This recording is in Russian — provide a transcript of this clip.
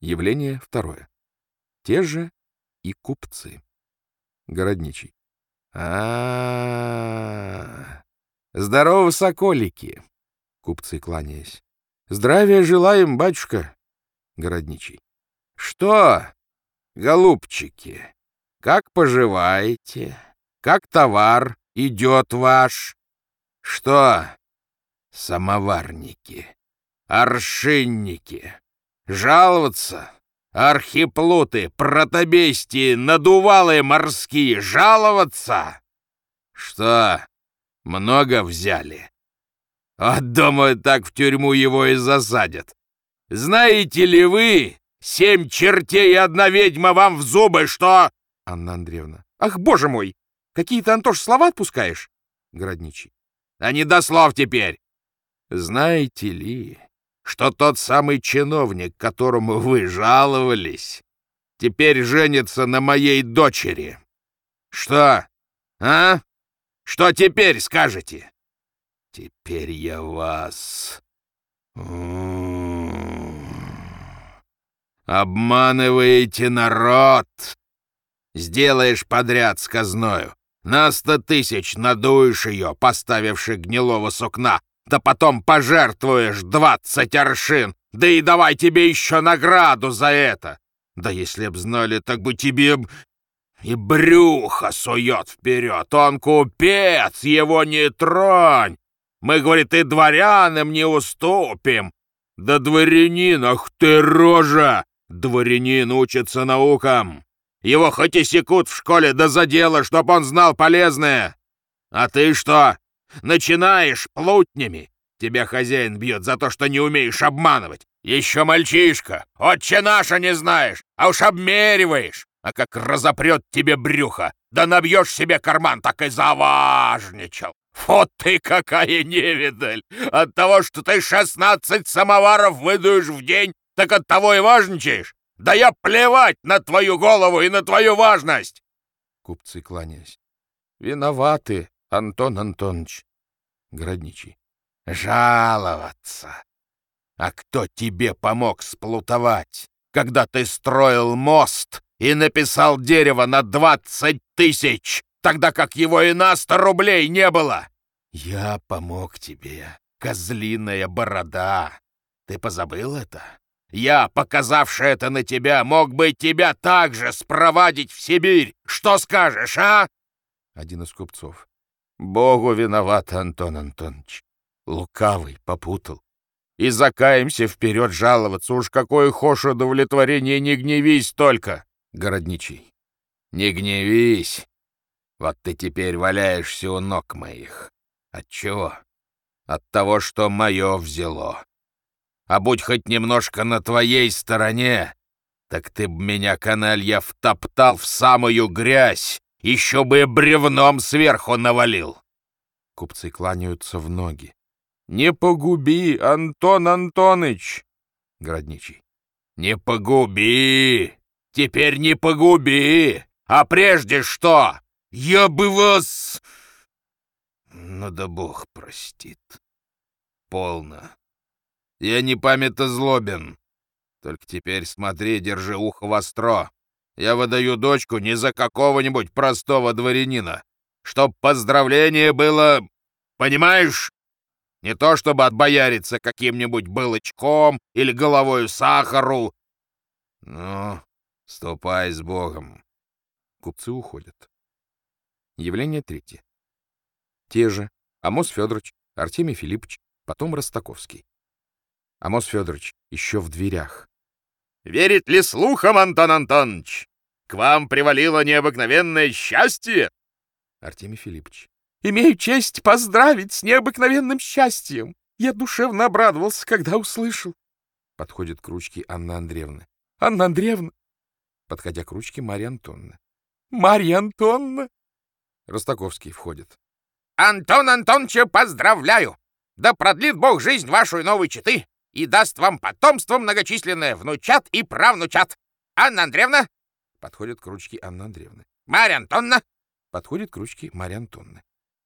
Явление второе. Те же и купцы. Городничий. а, Здорово, соколики! Купцы, кланяясь. Здравия желаем, батюшка! Городничий. Что, голубчики, как поживаете? Как товар идет ваш? Что, самоварники, аршинники, жаловаться? Архиплуты, протобестии, надувалые морские, жаловаться? Что, много взяли? Вот, думаю, так в тюрьму его и засадят. Знаете ли вы, семь чертей и одна ведьма вам в зубы, что...» Анна Андреевна. «Ах, боже мой! Какие ты, Антош, слова отпускаешь?» Городничий. «А не до слов теперь! Знаете ли, что тот самый чиновник, которому вы жаловались, теперь женится на моей дочери? Что? А? Что теперь скажете? Теперь я вас... Обманываете народ. Сделаешь подряд с казною. На сто тысяч надуешь ее, поставивши гнилого сукна, да потом пожертвуешь двадцать аршин, да и давай тебе еще награду за это. Да если б знали, так бы тебе и брюхо сует вперед. Он купец, его не тронь. Мы, говорит, и дворянам не уступим. Да дворянин, ах ты рожа! Дворянин учится наукам. Его хоть и секут в школе, да за дело, чтоб он знал полезное. А ты что, начинаешь плутнями? Тебя хозяин бьет за то, что не умеешь обманывать. Еще мальчишка, отче наша не знаешь, а уж обмериваешь. А как разопрет тебе брюхо, да набьешь себе карман, так и заважничал. Вот ты какая невидаль! От того, что ты шестнадцать самоваров выдуешь в день, так от того и важничаешь. Да я плевать на твою голову и на твою важность!» Купцы кланяясь. «Виноваты, Антон Антонович!» Городничий. «Жаловаться! А кто тебе помог сплутовать, когда ты строил мост и написал дерево на двадцать тысяч, тогда как его и на сто рублей не было? Я помог тебе, козлиная борода. Ты позабыл это? Я, показавший это на тебя, мог бы тебя также спровадить в Сибирь. Что скажешь, а? Один из купцов. Богу виноват, Антон Антонович. Лукавый попутал. И закаемся вперед жаловаться. Уж какое хошь удовлетворение, не гневись только. Городничий. Не гневись. Вот ты теперь валяешься у ног моих. От чего? От того, что мое взяло а будь хоть немножко на твоей стороне, так ты б меня, каналья, втоптал в самую грязь, еще бы бревном сверху навалил. Купцы кланяются в ноги. «Не погуби, Антон Антоныч!» Городничий. «Не погуби! Теперь не погуби! А прежде что? Я бы вас...» «Ну да бог простит. Полно. Я не памято злобен. Только теперь смотри, держи ухо востро. Я выдаю дочку не за какого-нибудь простого дворянина. Чтоб поздравление было... Понимаешь? Не то чтобы отбояриться каким-нибудь былочком или головою сахару. Ну, ступай с Богом. Купцы уходят. Явление третье. Те же Амос Федорович, Артемий Филиппович, потом Ростаковский. Амос Федорович еще в дверях. «Верит ли слухам, Антон Антонович? К вам привалило необыкновенное счастье?» Артемий Филиппович. «Имею честь поздравить с необыкновенным счастьем. Я душевно обрадовался, когда услышал». Подходит к ручке Анна Андреевна. «Анна Андреевна!» Подходя к ручке Марья Антонна. «Марья Антонна!» Ростаковский входит. «Антон Антоновича поздравляю! Да продлит Бог жизнь вашу и новой четы! и даст вам потомство многочисленное, внучат и правнучат. Анна Андреевна!» Подходит к ручке Анна Андреевна. «Марья Антонна!» Подходит к ручке Марья Антонна.